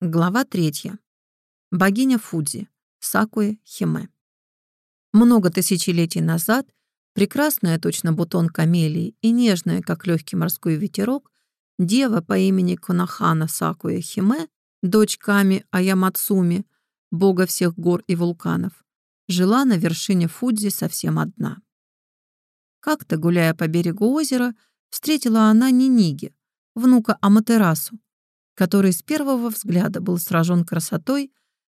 Глава третья. Богиня Фудзи, Сакуэ Химе. Много тысячелетий назад прекрасная, точно бутон камелии, и нежная, как легкий морской ветерок, дева по имени Конахана Сакуэ Химе, дочь Ками Аямацуми, бога всех гор и вулканов, жила на вершине Фудзи совсем одна. Как-то, гуляя по берегу озера, встретила она Ниниги, внука Аматерасу, который с первого взгляда был сражен красотой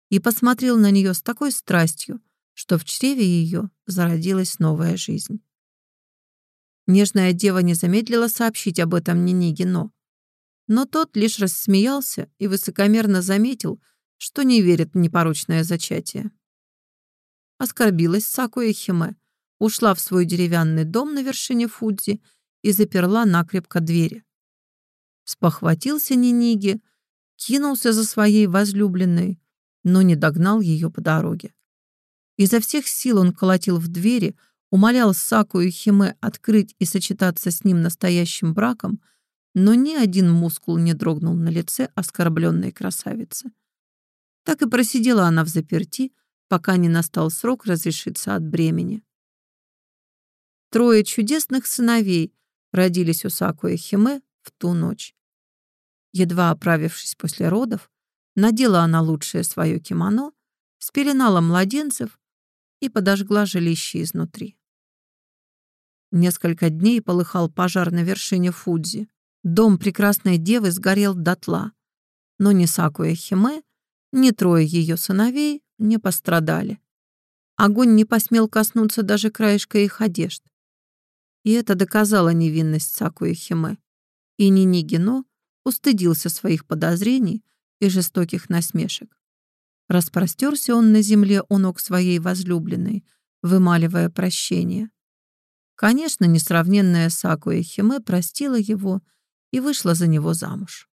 и посмотрел на нее с такой страстью, что в чреве ее зародилась новая жизнь. Нежная дева не замедлила сообщить об этом Нинигино, но тот лишь рассмеялся и высокомерно заметил, что не верит в непорочное зачатие. Оскорбилась Сакуя Химе, ушла в свой деревянный дом на вершине Фудзи и заперла накрепко двери. Спохватился Ниниги, кинулся за своей возлюбленной, но не догнал ее по дороге. Изо всех сил он колотил в двери, умолял Саку и Химе открыть и сочетаться с ним настоящим браком, но ни один мускул не дрогнул на лице оскорбленной красавицы. Так и просидела она в заперти, пока не настал срок разрешиться от бремени. Трое чудесных сыновей родились у Саку и Химе в ту ночь. Едва оправившись после родов, надела она лучшее свое кимоно, спеленала младенцев и подожгла жилище изнутри. Несколько дней полыхал пожар на вершине Фудзи. Дом прекрасной девы сгорел дотла, но ни Сакуя Химе, ни трое ее сыновей не пострадали. Огонь не посмел коснуться даже краешка их одежд. И это доказало невинность Сакуя Химе. И Нинигино устыдился своих подозрений и жестоких насмешек. Распростерся он на земле у ног своей возлюбленной, вымаливая прощение. Конечно, несравненная Сакуя простила его и вышла за него замуж.